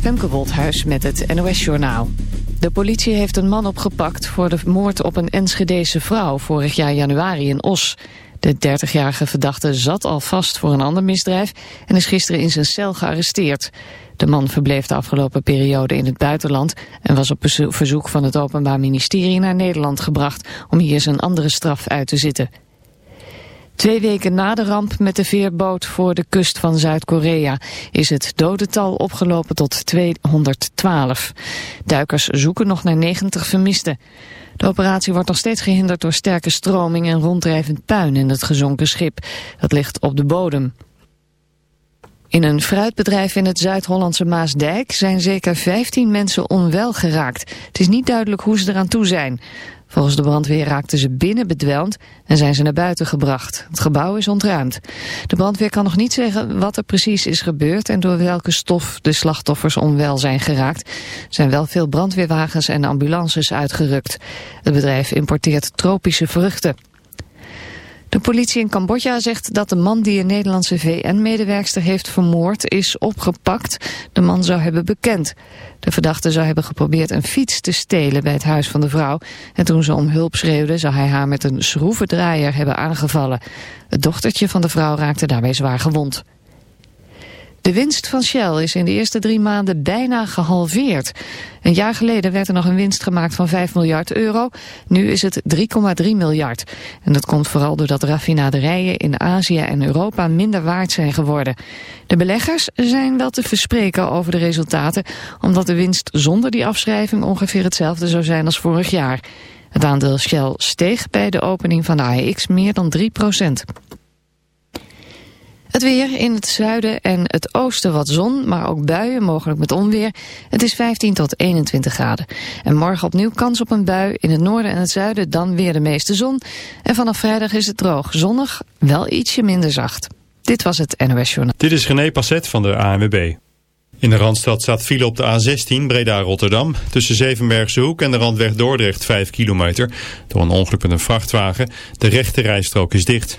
Femke Woldhuis met het NOS-journaal. De politie heeft een man opgepakt voor de moord op een Enschedese vrouw vorig jaar januari in Os. De 30-jarige verdachte zat al vast voor een ander misdrijf en is gisteren in zijn cel gearresteerd. De man verbleef de afgelopen periode in het buitenland en was op verzoek van het Openbaar Ministerie naar Nederland gebracht om hier zijn andere straf uit te zitten. Twee weken na de ramp met de veerboot voor de kust van Zuid-Korea is het dodental opgelopen tot 212. Duikers zoeken nog naar 90 vermisten. De operatie wordt nog steeds gehinderd door sterke stroming en ronddrijvend puin in het gezonken schip. Dat ligt op de bodem. In een fruitbedrijf in het Zuid-Hollandse Maasdijk zijn zeker 15 mensen onwel geraakt. Het is niet duidelijk hoe ze eraan toe zijn. Volgens de brandweer raakten ze binnen bedwelmd en zijn ze naar buiten gebracht. Het gebouw is ontruimd. De brandweer kan nog niet zeggen wat er precies is gebeurd en door welke stof de slachtoffers onwel zijn geraakt. Er zijn wel veel brandweerwagens en ambulances uitgerukt. Het bedrijf importeert tropische vruchten. De politie in Cambodja zegt dat de man die een Nederlandse VN-medewerkster heeft vermoord is opgepakt. De man zou hebben bekend. De verdachte zou hebben geprobeerd een fiets te stelen bij het huis van de vrouw. En toen ze om hulp schreeuwde zou hij haar met een schroevendraaier hebben aangevallen. Het dochtertje van de vrouw raakte daarbij zwaar gewond. De winst van Shell is in de eerste drie maanden bijna gehalveerd. Een jaar geleden werd er nog een winst gemaakt van 5 miljard euro. Nu is het 3,3 miljard. En dat komt vooral doordat raffinaderijen in Azië en Europa minder waard zijn geworden. De beleggers zijn wel te verspreken over de resultaten... omdat de winst zonder die afschrijving ongeveer hetzelfde zou zijn als vorig jaar. Het aandeel Shell steeg bij de opening van de AEX meer dan 3 procent. Het weer in het zuiden en het oosten wat zon, maar ook buien, mogelijk met onweer. Het is 15 tot 21 graden. En morgen opnieuw kans op een bui. In het noorden en het zuiden dan weer de meeste zon. En vanaf vrijdag is het droog, zonnig, wel ietsje minder zacht. Dit was het NOS Journal. Dit is René Passet van de ANWB. In de Randstad staat file op de A16 Breda-Rotterdam. Tussen Zevenbergse Hoek en de Randweg Dordrecht 5 kilometer. Door een ongeluk met een vrachtwagen. De rechte rijstrook is dicht.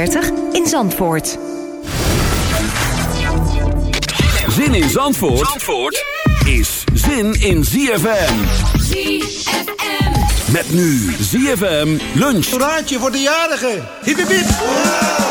in Zandvoort. Zin in Zandvoort, Zandvoort is zin in ZFM. ZFM. Met nu ZFM lunch. Raadje voor de jarigen. Hiep, hiep, hiep. Hiep,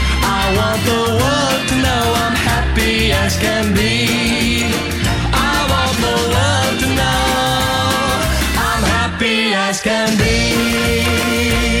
I want the world to know I'm happy as can be. I want the world to know I'm happy as can be.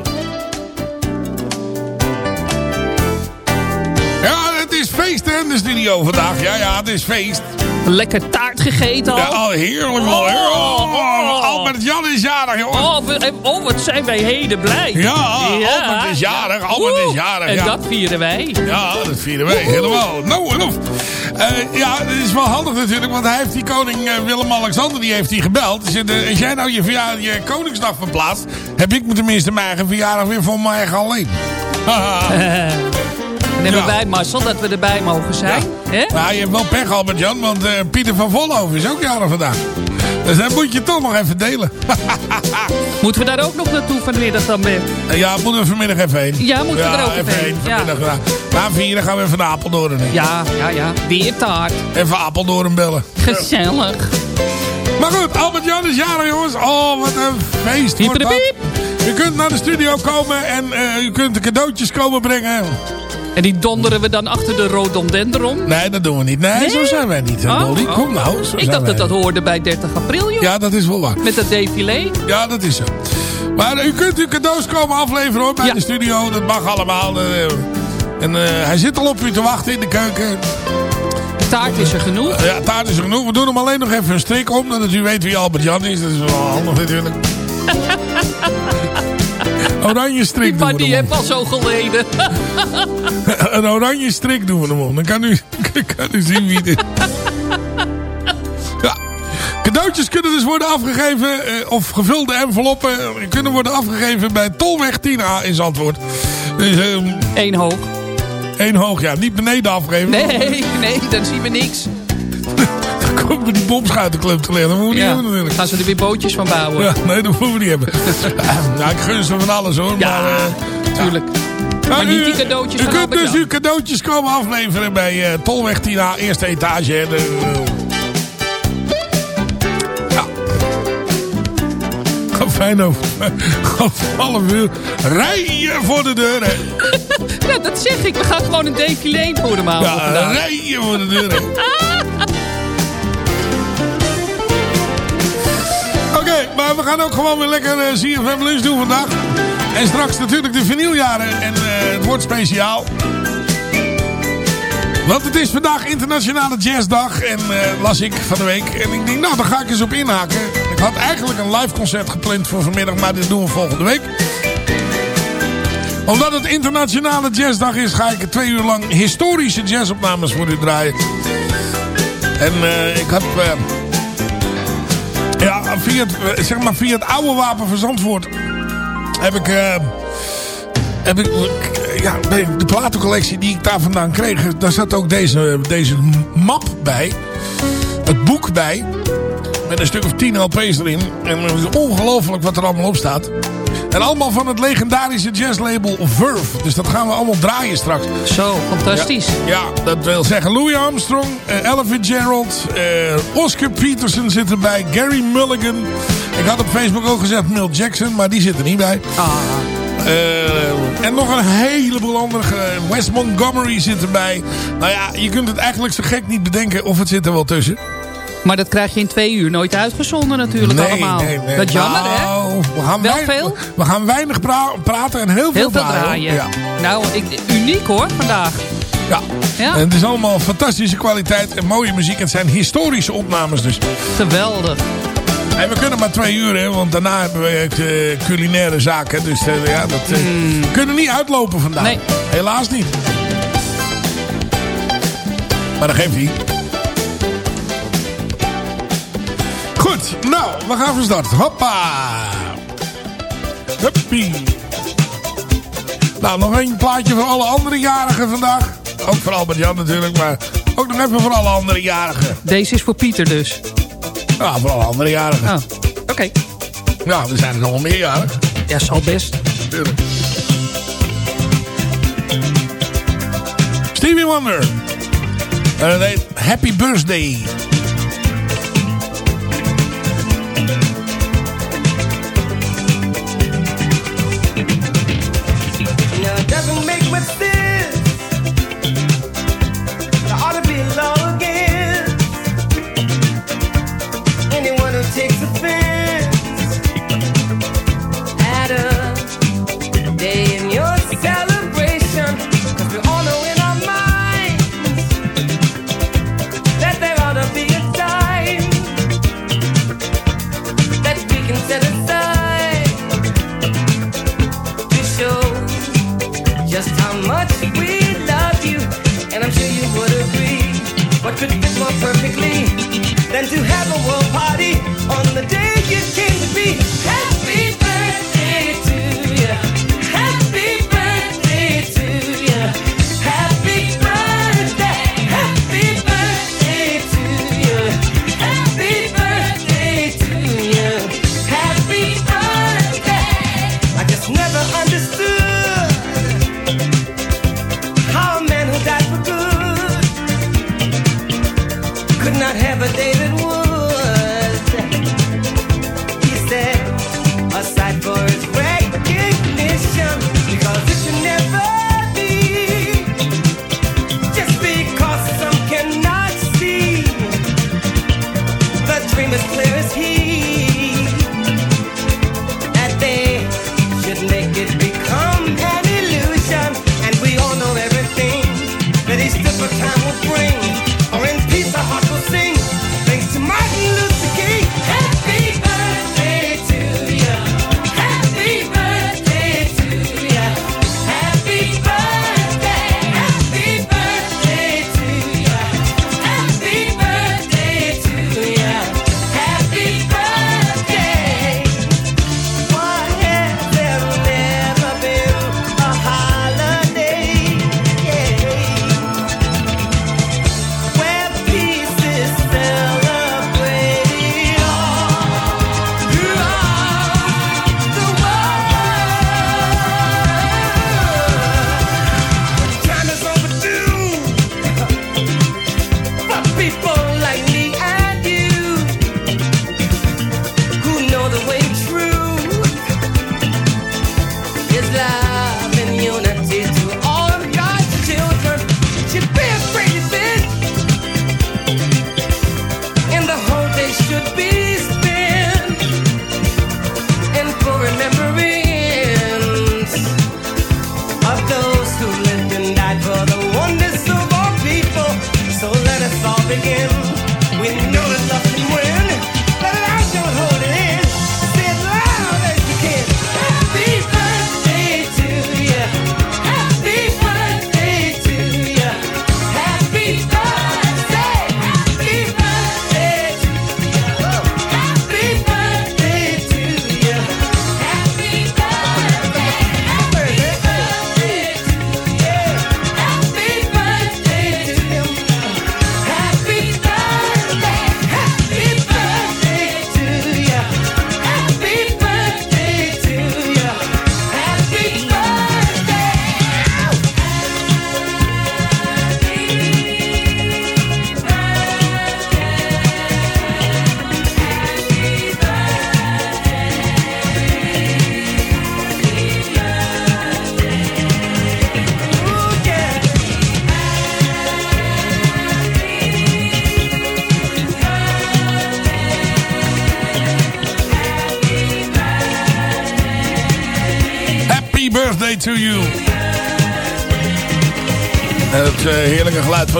Feest hè, in de studio vandaag. Ja, ja, het is feest. Lekker taart gegeten al. Ja, oh, heerlijk man. Oh, oh, Albert Jan is jarig, jongens. Oh, we- oh, wat zijn wij heden blij. Ja, Albert is jarig, Albert is jarig, En ja. dat vieren wij. Ja, dat vieren wij helemaal. Nou, en of. Eh, ja, het is wel handig natuurlijk, want hij heeft die koning eh, Willem-Alexander, die heeft hij gebeld. Zegt, eh, als jij nou je, je koningsdag verplaatst, heb ik me tenminste mijn eigen verjaardag weer voor mij eigen alleen. Dan hebben Ja. wij Marcel dat we erbij mogen zijn. Hè? Nou, je hebt wel pech, Albert-Jan, want eh, Pieter van Vollenhoven is ook jarig vandaag. Dus dat moet je toch nog even delen. Moeten we daar ook nog naartoe vanmiddag dan weer? ja, moeten we vanmiddag even heen. Ja, moeten we er ook even heen. Ja. Vanmiddag, ja. Na vieren gaan we even naar Apeldoorn. heen. Ja, ja, ja. Weer taart. Even Apeldoorn bellen. Gezellig. Maar goed, Albert-Jan is jarig, jongens. Oh, wat een feest. Wordt dat. U kunt naar de studio komen en eh, u kunt de cadeautjes komen brengen. En die donderen we dan achter de rhododendron? Nee, dat doen we niet. Nee, Nee? zo zijn wij niet. Oh, Dolly. oh. Kom nou. Zo Ik dacht dat dat niet. hoorde bij 30 april, joh. Ja, dat is wel waar. Met dat défilé. Ja, dat is zo. Maar u kunt uw cadeaus komen afleveren hoor, bij Ja. de studio. Dat mag allemaal. eh, en eh, hij zit al op u te wachten in de keuken. Taart is er genoeg. Ja, taart is er genoeg. We doen hem alleen nog even een strik om. Dat u weet wie Albert Jan is. Dat is wel handig natuurlijk. oranje strik doen we die heeft al zo geleden. Een oranje strik doen we hem om. Dan kan u, kan u zien wie is. Ja. Cadeautjes kunnen dus worden afgegeven. eh, of gevulde enveloppen eh, kunnen worden afgegeven bij Tolweg 10A in Zandvoort. Dus ehm, Eén hoog. één hoog. Ja, niet beneden afgeven. Nee, nee, dan zien we niks. We die bomschuitenclub te liggen. Dat moeten we Ja, niet hebben natuurlijk. gaan ze er weer bootjes van bouwen. Ja, nee, dat moeten we niet hebben. nou, ik gun ze van alles hoor. Ja, maar, eh, tuurlijk. Maar niet die cadeautjes U van kunt dus uw cadeautjes komen afleveren bij eh, Tolweg Tina, eerste etage. Ja. Ga fijn over. Gaat half uur rijden voor de deur. hè. Ja, dat zeg ik. We gaan gewoon een défilé voor hem halen Ja, rijden voor de deur. Maar we gaan ook gewoon weer lekker eh CFM lunch doen vandaag. En straks natuurlijk de vinyljaren en eh, het wordt speciaal. Want het is vandaag internationale jazzdag en eh, las ik van de week. En ik denk, nou, daar ga ik eens op inhaken. Ik had eigenlijk een live concert gepland voor vanmiddag, maar dit doen we volgende week. Omdat het internationale jazzdag is, ga ik twee uur lang historische jazzopnames voor u draaien. En ik ja, via het, eh, zeg maar via het oude wapen van Zandvoort heb ik, eh, heb ik ja, de platencollectie die ik daar vandaan kreeg, daar zat ook deze, deze map bij. Het boek bij. Met een stuk of 10 LP's erin. En het is ongelooflijk wat er allemaal op staat. En allemaal van het legendarische jazzlabel Verve. Dus dat gaan we allemaal draaien straks. Zo, fantastisch. Ja, ja, dat wil zeggen Louis Armstrong, uh, Ella Fitzgerald, uh, Oscar Peterson zit erbij, Gary Mulligan. Ik had op Facebook ook gezegd Mill Jackson, maar die zit er niet bij. Ah. Uh, en nog een heleboel andere. Wes Montgomery zit erbij. Nou ja, je kunt het eigenlijk zo gek niet bedenken of het zit er wel tussen. Maar dat krijg je in twee uur nooit uitgezonden natuurlijk nee, allemaal. Nee, nee. Dat is jammer nou, hè? We gaan Wel weinig, veel? We gaan weinig pra praten en heel veel, heel veel draaien. draaien. Ja. Nou, ik, uniek hoor vandaag. Ja. ja. En het is allemaal fantastische kwaliteit en mooie muziek. Het zijn historische opnames dus. Geweldig. En we kunnen maar twee uur, hè, want daarna hebben we uh, culinaire zaken. Dus uh, ja, dat uh, mm. kunnen niet uitlopen vandaag. Nee. Helaas niet. Maar dat geeft niet. Nou, we gaan van start. Hoppa! Huppie! Nou, nog een plaatje voor alle andere jarigen vandaag. Ook voor Albert Jan natuurlijk, maar ook nog even voor alle andere jarigen. Deze is voor Pieter dus. Ja, voor alle andere jarigen. Oh, oké. Okay. Ja, er zijn er nog wel meer jarigen. Ja, zal best. Tuurlijk. Stevie Wonder. En het heet Happy Birthday.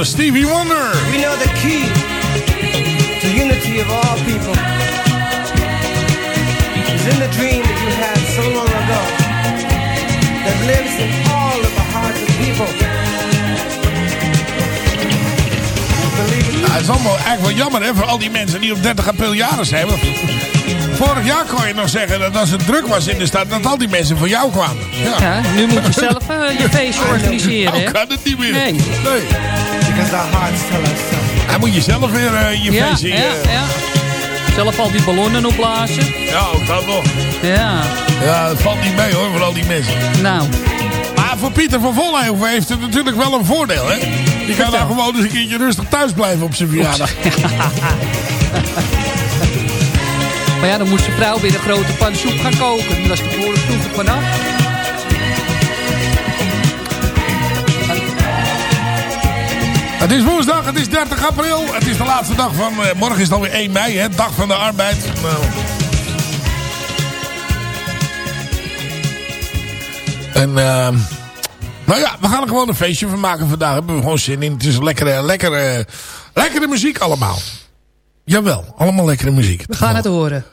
Van Stevie Wonder. We know the key to unity of all people is in the dream that you had so long ago that lives in all of the hearts of people. Ja, het is allemaal eigenlijk wel jammer hè, voor al die mensen die op 30 april jaren zijn. Vorig jaar kon je nog zeggen dat als het druk was in de stad, dat al die mensen voor jou kwamen. Ja, Ja, nu moet je zelf eh, je feestje organiseren, Nou kan het niet meer. Nee. nee. Because our hearts tell us so. Hij moet je zelf weer eh, je Ja, feestje... ja, eh, ja. Zelf al die ballonnen opblazen. ja, ook dat nog. Ja, Ja, het valt niet mee hoor, voor al die mensen. nou. Maar voor Pieter van Vollenhoven heeft het natuurlijk wel een voordeel, hè? Die kan dan gewoon eens een keertje rustig thuis blijven op zijn verjaardag. Maar ja, dan moest zijn vrouw weer een grote pan soep gaan koken. Dat is de behoorlijk vroeg vanaf. Het is woensdag, het is 30 april. Het is de laatste dag van... eh, morgen is het alweer 1 mei, hè? Dag van de arbeid. Nou. En... ehm, nou ja, we gaan er gewoon een feestje van maken vandaag. Hebben we gewoon zin in. Het is lekkere, lekkere, lekkere muziek allemaal. Jawel, allemaal lekkere muziek. We gaan het horen.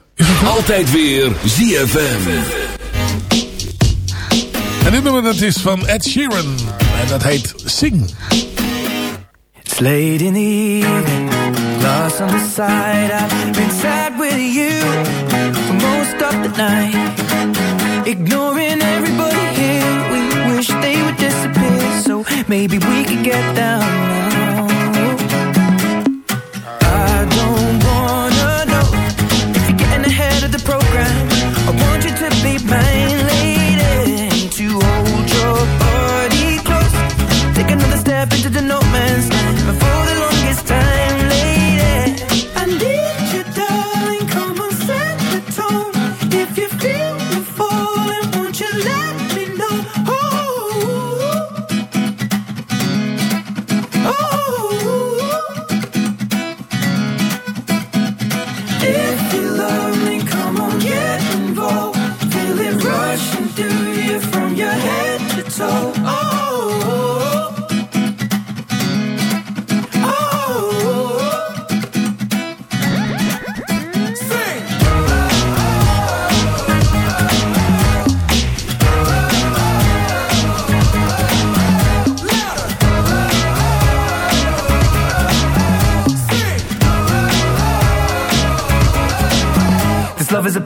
Altijd weer ZFM. En dit nummer dat is van Ed Sheeran. En dat heet Sing. It's late in the evening, lost on the side. I've been sad with you for most of the night. Ignoring everybody here, we wish they would disappear. So maybe we could get down. I don't wanna know if you're getting ahead of the program. I want you to be mine, lady. To hold your body close. Take another step into the no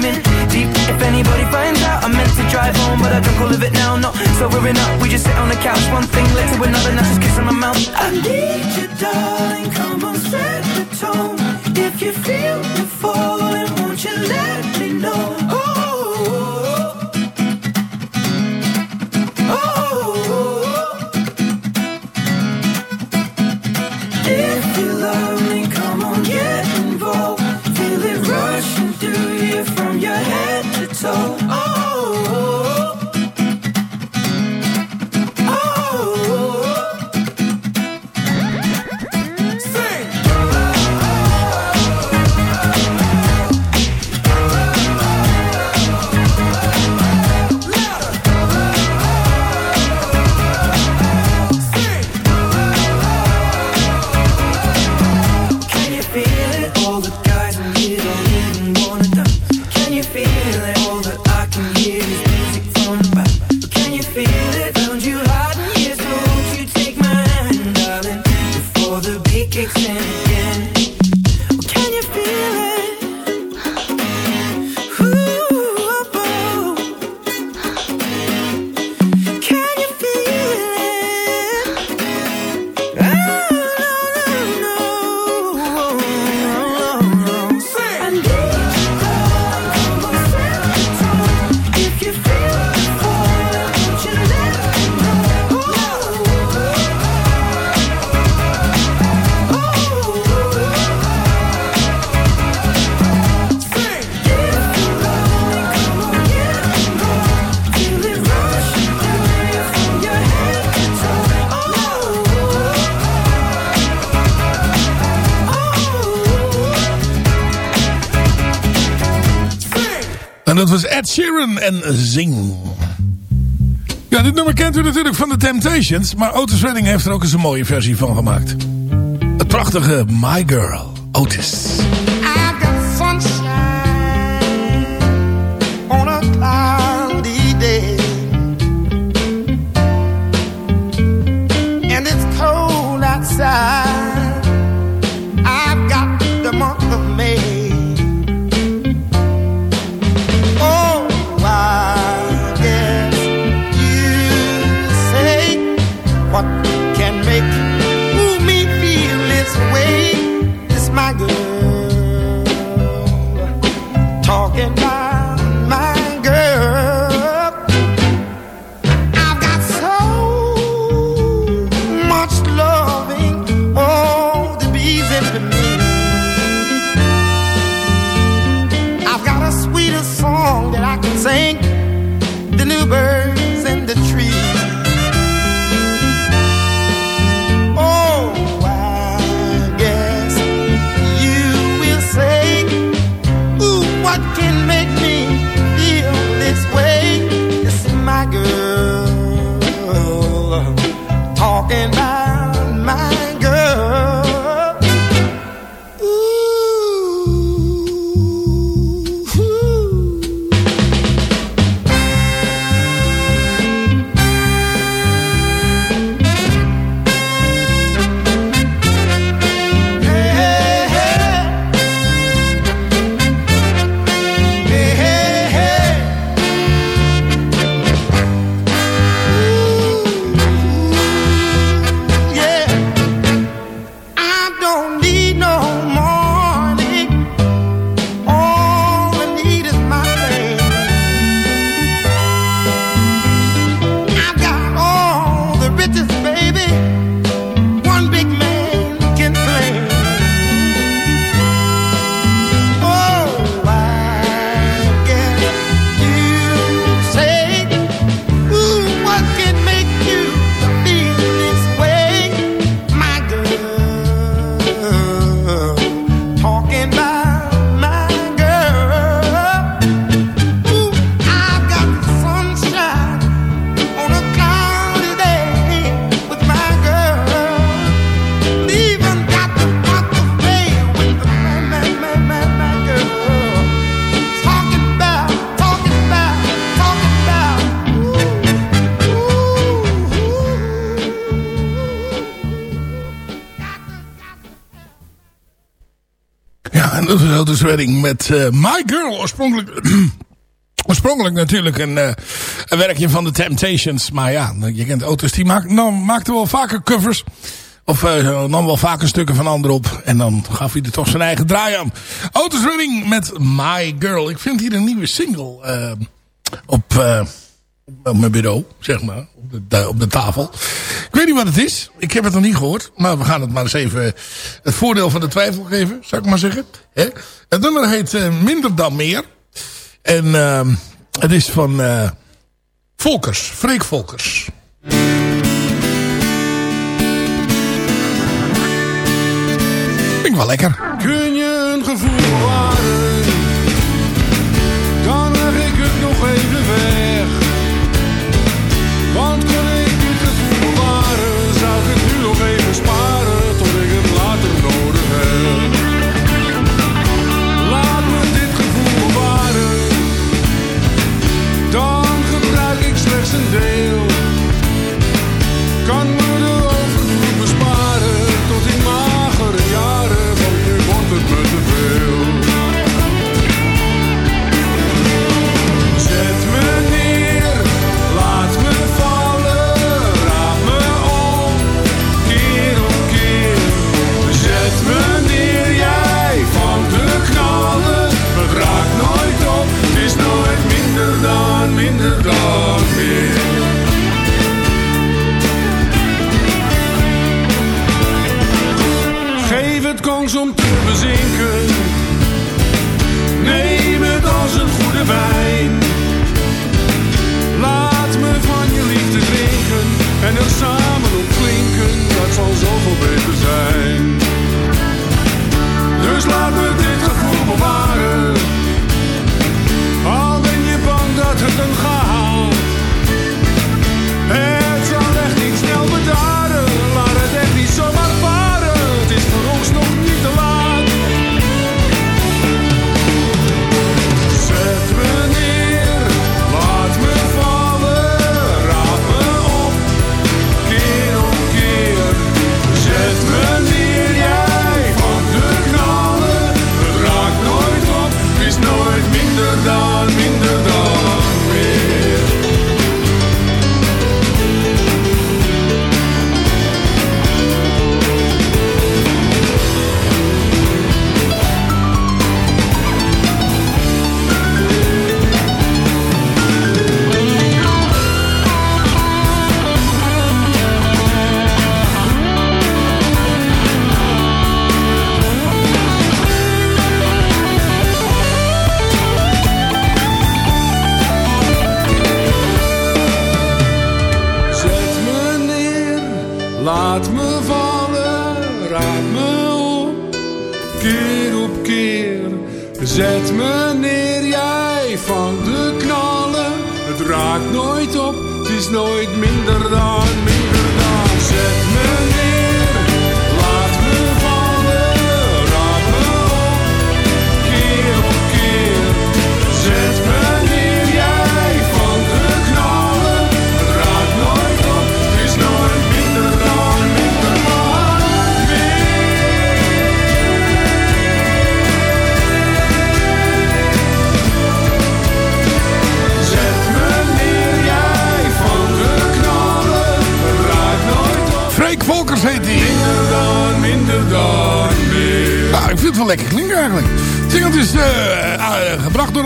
deep. If anybody finds out, I meant to drive home, but I don't call of it now. No, sobering up, we just sit on the couch. One thing led to another, now just kissing my mouth. I need you, darling. Come on, set the tone. If you feel me falling, won't you let me know? Kicks in en Zing. Ja, dit nummer kent u natuurlijk van de Temptations. Maar Otis Redding heeft er ook eens een mooie versie van gemaakt. Het prachtige My Girl, Otis. En dat was met eh, My Girl. Oorspronkelijk, oorspronkelijk natuurlijk een, eh, een werkje van de Temptations. Maar ja, je kent Otis, die maakt, nou, maakte wel vaker covers. Of eh, nam wel vaker stukken van anderen op. En dan gaf hij er toch zijn eigen draai aan. Otis Redding met My Girl. Ik vind hier een nieuwe single op, op mijn bureau, zeg maar. Op de, op de tafel. Ik weet niet wat het is. Ik heb het nog niet gehoord. Maar we gaan het maar eens even het voordeel van de twijfel geven. Zou ik maar zeggen. Het nummer heet eh, Minder dan Meer. En ehm, het is van eh, Volkers. Freek Volkers. Vind wel lekker. Kun je een gevoel bewaren?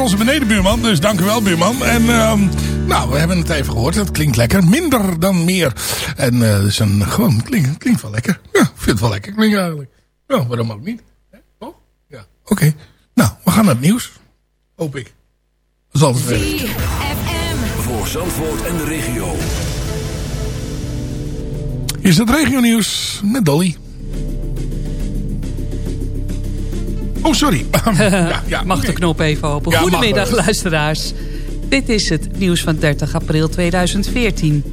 Onze benedenbuurman. Dus dank u wel, buurman. En ehm, nou, we hebben het even gehoord. Het klinkt lekker. Minder dan meer. En eh, is een gewoon, klinkt, klinkt wel lekker. Ja, ik vind het wel lekker klinken eigenlijk. Ja, waarom ook niet? Oh, ja. Oké. Nou, we gaan naar het nieuws. Hoop ik. Dat is altijd weer. Voor Zandvoort en de regio. Is het regionieuws met Dolly. Oh, sorry. ja, ja, Mag de knop even open. Ja, Goedemiddag luisteraars. Dit is het nieuws van 30 april 2014.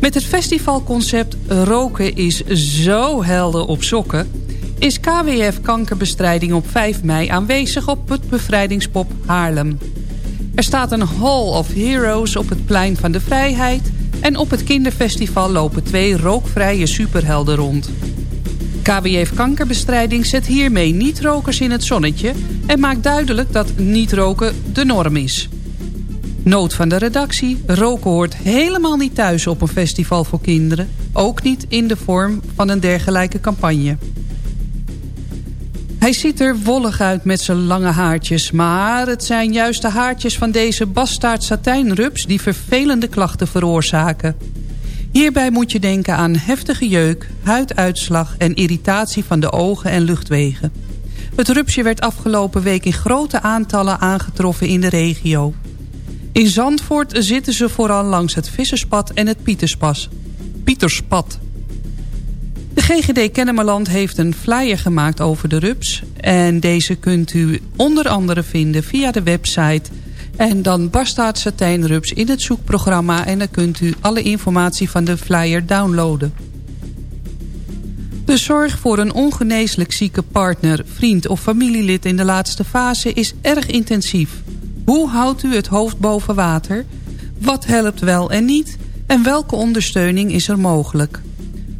Met het festivalconcept Roken is zo helder op sokken... is KWF Kankerbestrijding op 5 mei aanwezig op het bevrijdingspop Haarlem. Er staat een Hall of Heroes op het Plein van de Vrijheid... en op het kinderfestival lopen twee rookvrije superhelden rond. KWF Kankerbestrijding zet hiermee niet-rokers in het zonnetje... en maakt duidelijk dat niet-roken de norm is. Noot van de redactie. Roken hoort helemaal niet thuis op een festival voor kinderen. Ook niet in de vorm van een dergelijke campagne. Hij ziet er wollig uit met zijn lange haartjes... maar het zijn juist de haartjes van deze bastaard satijnrups... die vervelende klachten veroorzaken. Hierbij moet je denken aan heftige jeuk, huiduitslag... en irritatie van de ogen en luchtwegen. Het rupsje werd afgelopen week in grote aantallen aangetroffen in de regio. In Zandvoort zitten ze vooral langs het Visserspad en het Pieterspas. Pieterspad. De GGD Kennemerland heeft een flyer gemaakt over de rups. En deze kunt u onder andere vinden via de website. En dan Bastaard Satijnrups in het zoekprogramma. En dan kunt u alle informatie van de flyer downloaden. De zorg voor een ongeneeslijk zieke partner, vriend of familielid in de laatste fase is erg intensief. Hoe houdt u het hoofd boven water? Wat helpt wel en niet? En welke ondersteuning is er mogelijk?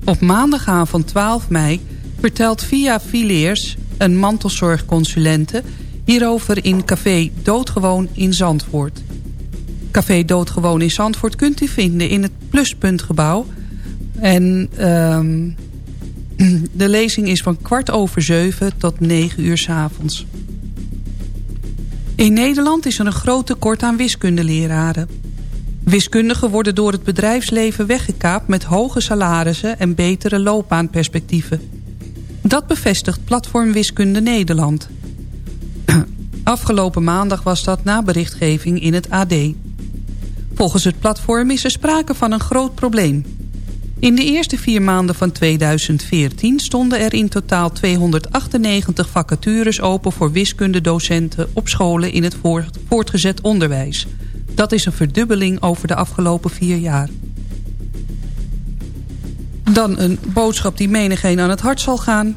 Op maandagavond 12 mei vertelt Via Fileers, een mantelzorgconsulente... hierover in Café Doodgewoon in Zandvoort. Café Doodgewoon in Zandvoort kunt u vinden in het Pluspuntgebouw. En ehm, de lezing is van kwart over zeven tot negen uur 's avonds. In Nederland is er een groot tekort aan wiskundeleraren. Wiskundigen worden door het bedrijfsleven weggekaapt met hoge salarissen en betere loopbaanperspectieven. Dat bevestigt Platform Wiskunde Nederland. Afgelopen maandag was dat na berichtgeving in het AD. Volgens het platform is er sprake van een groot probleem. In de eerste vier maanden van 2014 stonden er in totaal 298 vacatures open voor wiskundedocenten op scholen in het voort- voortgezet onderwijs. Dat is een verdubbeling over de afgelopen vier jaar. Dan een boodschap die menigeen aan het hart zal gaan.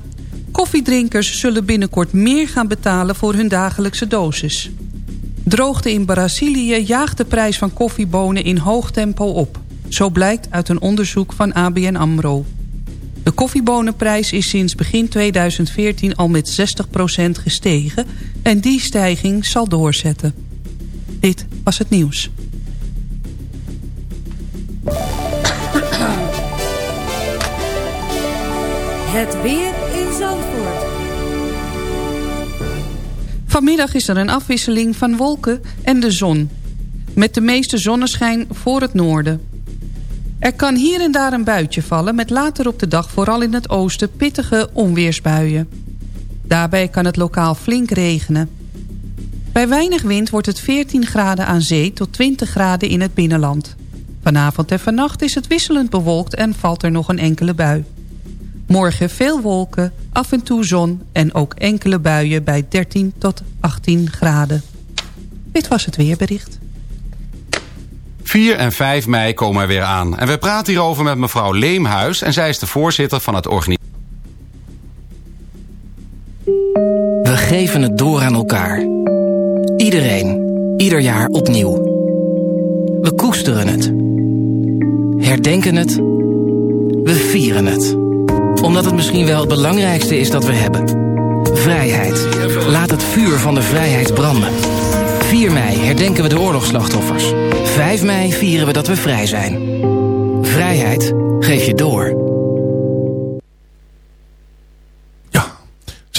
Koffiedrinkers zullen binnenkort meer gaan betalen voor hun dagelijkse dosis. Droogte in Brazilië jaagt de prijs van koffiebonen in hoog tempo op. Zo blijkt uit een onderzoek van ABN AMRO. De koffiebonenprijs is sinds begin 2014 al met 60% gestegen... en die stijging zal doorzetten. Dit was het nieuws. Het weer Vanmiddag is er een afwisseling van wolken en de zon. Met de meeste zonneschijn voor het noorden. Er kan hier en daar een buitje vallen... met later op de dag vooral in het oosten pittige onweersbuien. Daarbij kan het lokaal flink regenen. Bij weinig wind wordt het 14 graden aan zee tot 20 graden in het binnenland. Vanavond en vannacht is het wisselend bewolkt en valt er nog een enkele bui. Morgen veel wolken, af en toe zon en ook enkele buien bij 13 tot 18 graden. Dit was het weerbericht. 4 en 5 mei komen er weer aan. En we praten hierover met mevrouw Leemhuis... en zij is de voorzitter van het organisatie. We geven het door aan elkaar. Iedereen, ieder jaar opnieuw. We koesteren het. Herdenken het. We vieren het. Omdat het misschien wel het belangrijkste is dat we hebben. Vrijheid. Laat het vuur van de vrijheid branden. 4 mei herdenken we de oorlogsslachtoffers. 5 mei vieren we dat we vrij zijn. Vrijheid geef je door.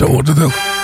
Zo hoort het ook.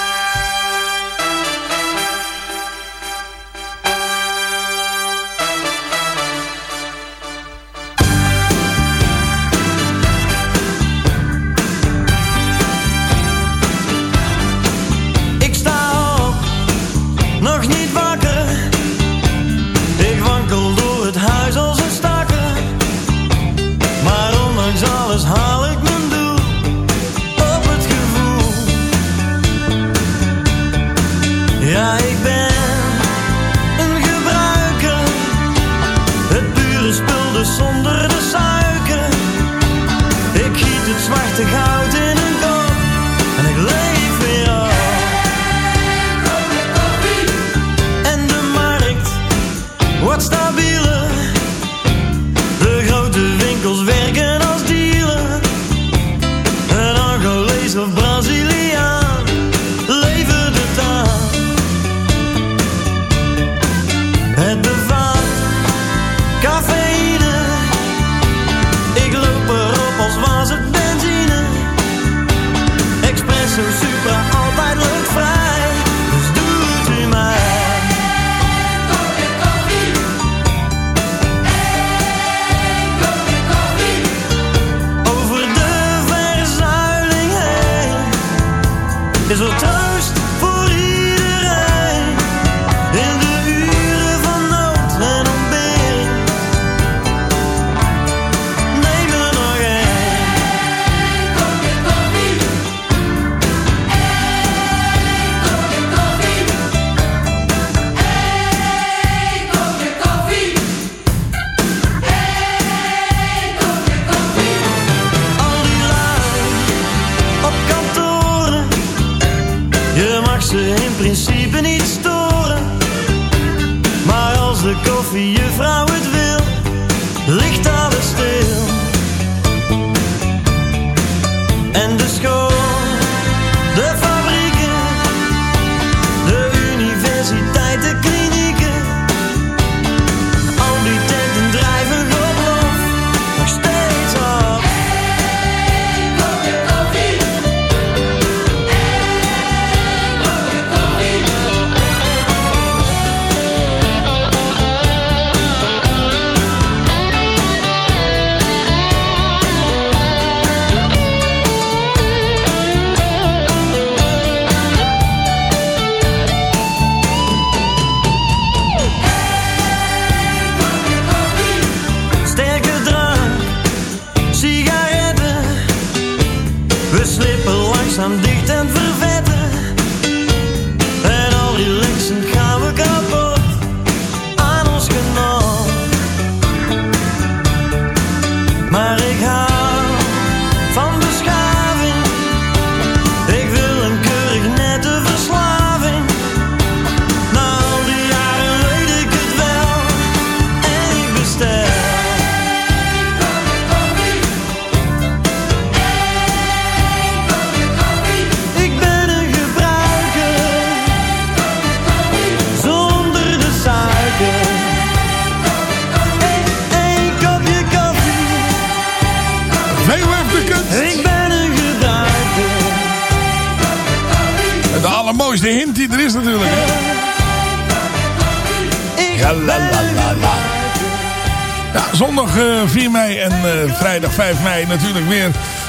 En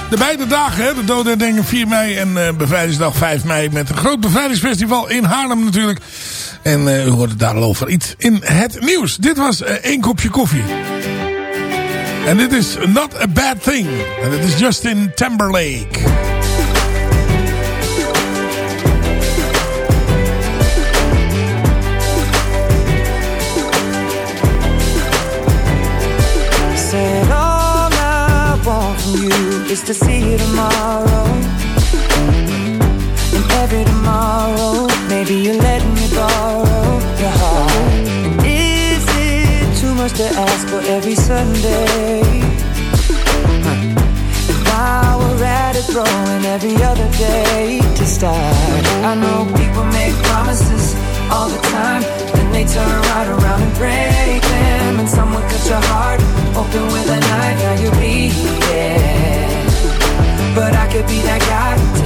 de beide dagen. Hè? De dodenherdenking 4 mei en eh bevrijdingsdag 5 mei met een groot bevrijdingsfestival in Haarlem natuurlijk. En eh, u hoort het daarover iets in het nieuws. Dit was eh, één kopje koffie. En dit is Not a Bad Thing. En dit is Justin Timberlake. Is to see you tomorrow. And every tomorrow, maybe you're letting me borrow your heart. Is it too much to ask for every Sunday? And while we're at it, throwing every other day to start. I know people make promises all the time, then they turn right around and break them. And someone cut your heart open with a knife, now you're bleeding. But I could be that guy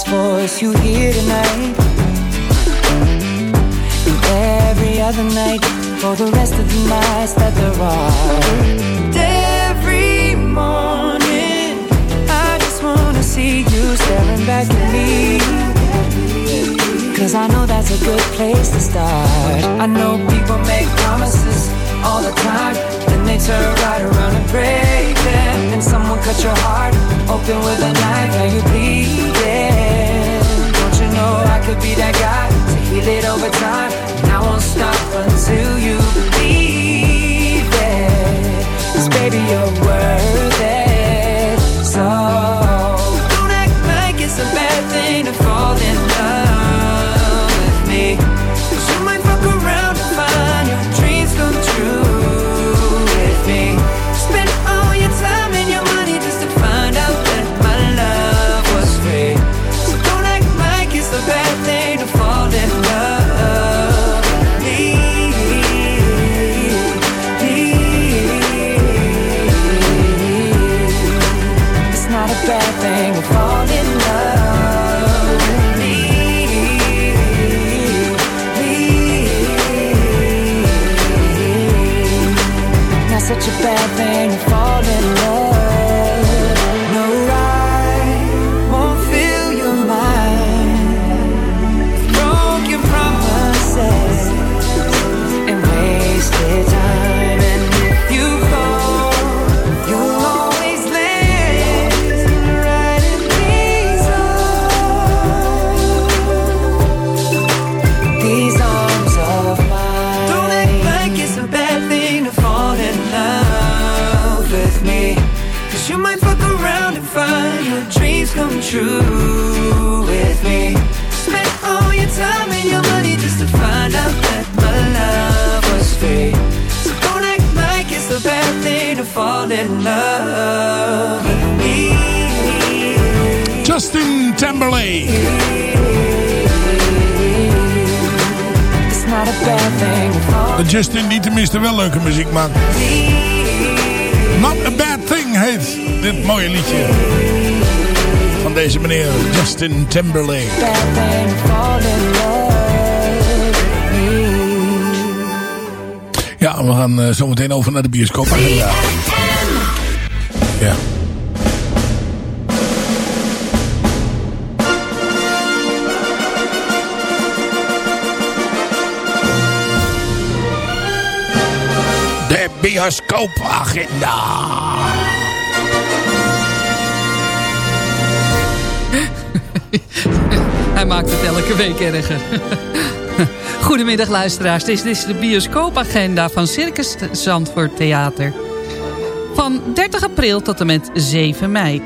last voice you hear tonight? And every other night for the rest of the nights that there are. Every morning I just wanna see you staring back at me. Cause I know that's a good place to start. I know people make promises all the time, then they turn right around and break them. And someone cut your heart open with a knife, now you bleeding. Know I could be that guy to heal it over time? And I won't stop until you believe it. Cause baby, you're worth it. With me. Cause you might fuck around and find your dreams come true with me. Spend all your time and your money just to find out that my love was free. So don't act like it's a bad thing to fall in love with me. Justin Timberlake. It's not a bad thing to fall Dat Justin die tenminste wel leuke muziek maakt. Not a Bad Thing heet dit mooie liedje. Van deze meneer Justin Timberlake. Ja, we gaan eh, zo meteen over naar de bioscoop. Ja. Bioscoopagenda. Hij maakt het elke week erger. Goedemiddag luisteraars. Dit is de bioscoopagenda van Circus Zandvoort Theater. Van 30 april tot en met 7 mei.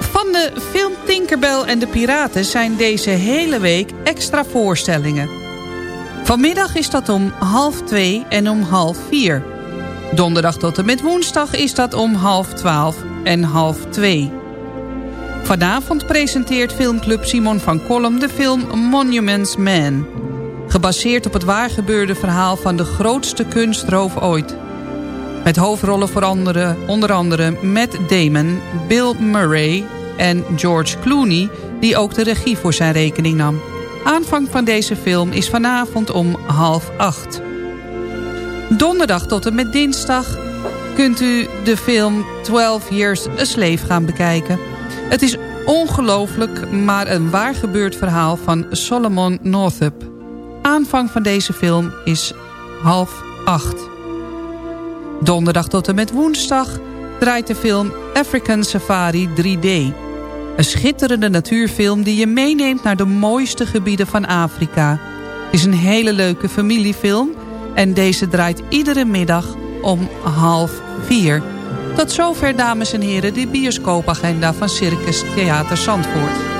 Van de film Tinkerbell en de Piraten zijn deze hele week extra voorstellingen. Vanmiddag is dat om half twee en om half vier. Donderdag tot en met woensdag is dat om half twaalf en half twee. Vanavond presenteert filmclub Simon van Kolm de film Monuments Man. Gebaseerd op het waargebeurde verhaal van de grootste kunstroof ooit. Met hoofdrollen voor andere, onder andere Matt Damon, Bill Murray en George Clooney... die ook de regie voor zijn rekening nam. Aanvang van deze film is vanavond om half acht. Donderdag tot en met dinsdag kunt u de film 12 Years a Slave gaan bekijken. Het is ongelooflijk, maar een waar gebeurd verhaal van Solomon Northup. Aanvang van deze film is half acht. Donderdag tot en met woensdag draait de film African Safari 3D. Een schitterende natuurfilm die je meeneemt naar de mooiste gebieden van Afrika. Het is een hele leuke familiefilm en deze draait iedere middag om half vier. Tot zover, dames en heren, de bioscoopagenda van Circus Theater Zandvoort.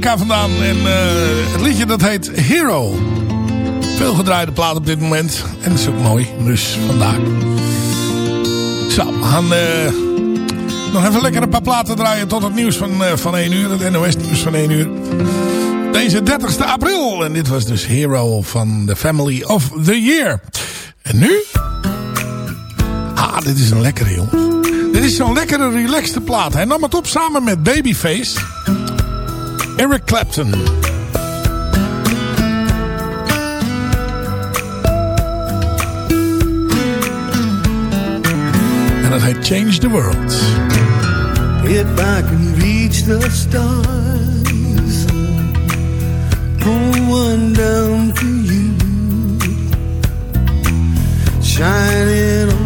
Amerika vandaan. En eh, het liedje dat heet Hero. Veel gedraaide plaat op dit moment. En dat is ook mooi. Dus vandaar. Zo, we gaan eh, nog even lekker een paar platen draaien tot het nieuws van, eh, van 1 uur. Het NOS nieuws van 1 uur. Deze 30ste april. En dit was dus Hero van The Family of the Year. En nu... Ah, dit is een lekkere jongens. Dit is zo'n lekkere relaxte plaat. Hij nam het op samen met Babyface. Eric Clapton. and it had changed the World. If I can reach the stars Pull one down for you Shining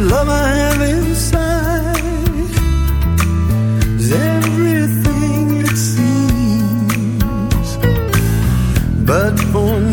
love I have inside is everything it seems. But for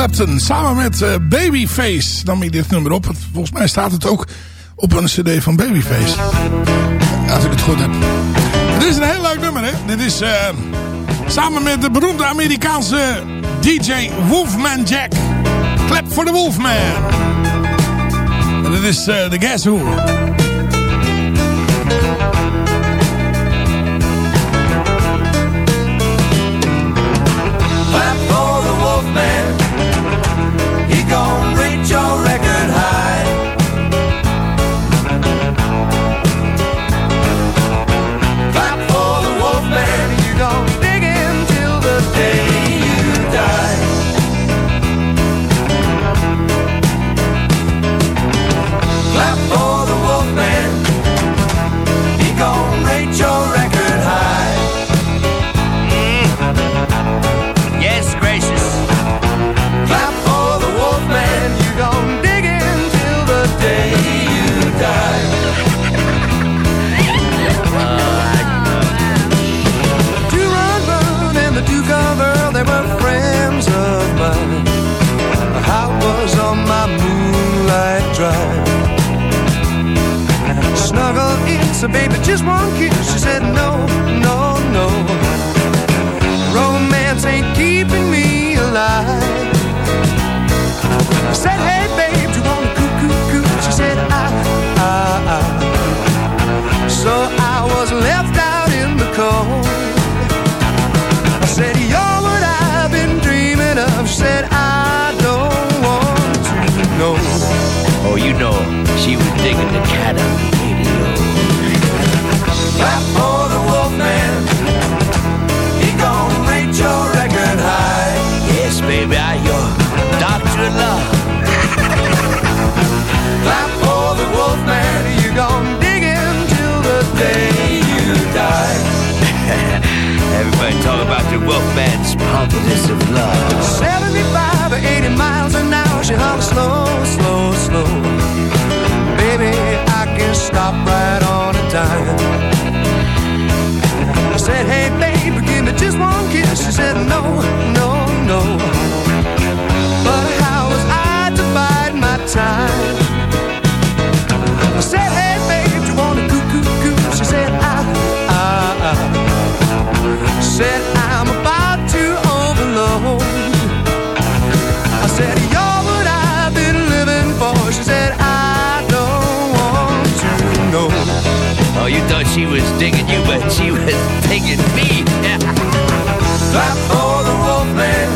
Clapton samen met eh, Babyface nam ik dit nummer op. Volgens mij staat het ook op een cd van Babyface. Als ik het goed heb. Dit is een heel leuk nummer, hè? Dit is eh, samen met de beroemde Amerikaanse DJ Wolfman Jack. Clap voor de Wolfman. Dit is eh, de Guess Who. gone. So baby, just one kiss. She said, no, no, no. Romance ain't keeping me alive. I said, talk about the Wolfman's pompous of love. 75 or 80 miles an hour. She hums slow, slow, slow. Baby, I can stop right on a dime. I said, hey baby, give me just one kiss. She said, no, no, no. Said, I'm about to overload. I said, you're what I've been living for. She said, I don't want to know. Oh, you thought she was digging you, but she was digging me. Clap for the wolf man.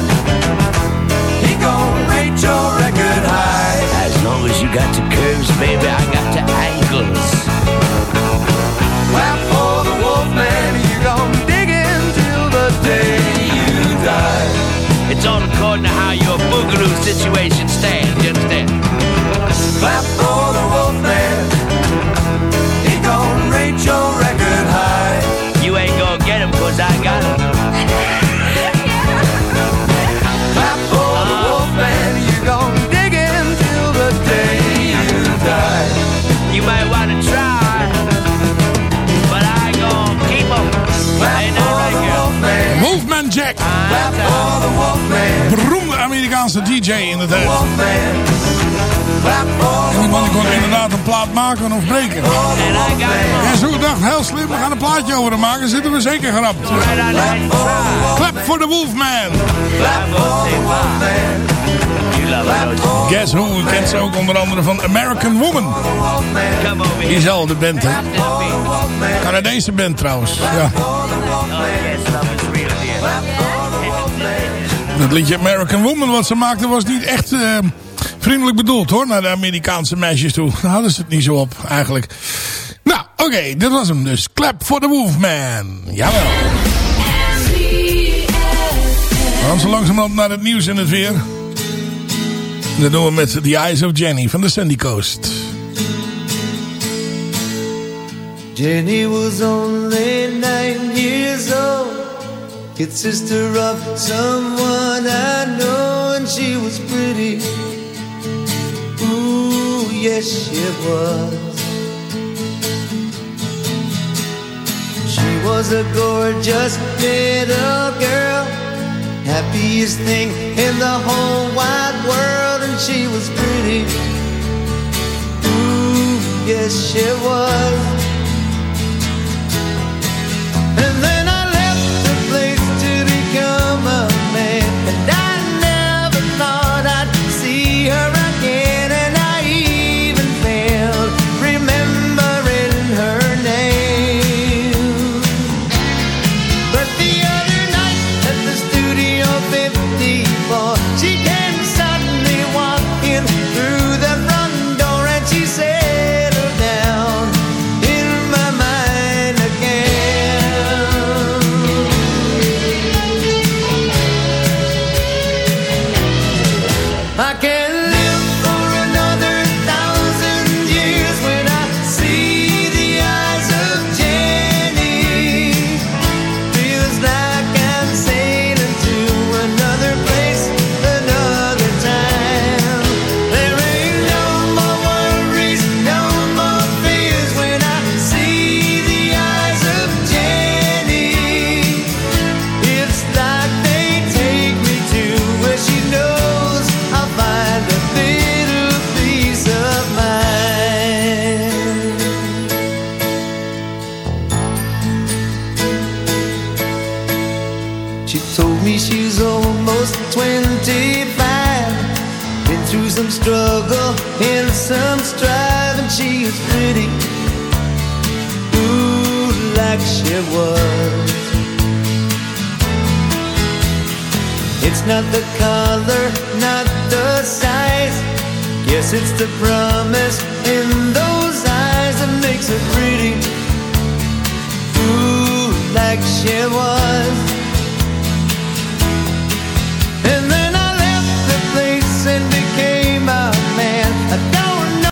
He gon' rate your record high. As long as you got the curves, baby, I got the angles. It's all according to how your boogaloo situation stands, you understand? Amerikaanse DJ in de tijd. Wolf man. Clap for En die man kon inderdaad een plaat maken of breken. En zo dacht, heel slim, we gaan een plaatje over hem maken. Zitten we zeker gerapt. Clap for the Wolfman. Guess Who kent ze ook onder andere van American Woman. Diezelfde band, hè? Canadese band trouwens. Ja. Dat liedje American Woman wat ze maakten was niet echt eh, vriendelijk bedoeld hoor. Naar de Amerikaanse meisjes toe. Daar hadden ze het niet zo op eigenlijk. Nou, oké, dit was hem dus. Clap for the Wolfman. Jawel. We gaan zo langzamerhand naar het nieuws en het weer. Dat doen we met The Eyes of Jenny van de Sandy Coast. Jenny was only nine years old, kid sister of someone I know, and she was pretty. Ooh, yes, she was. She was a gorgeous little girl, happiest thing in the whole wide world, and she was pretty. Ooh, yes, she was.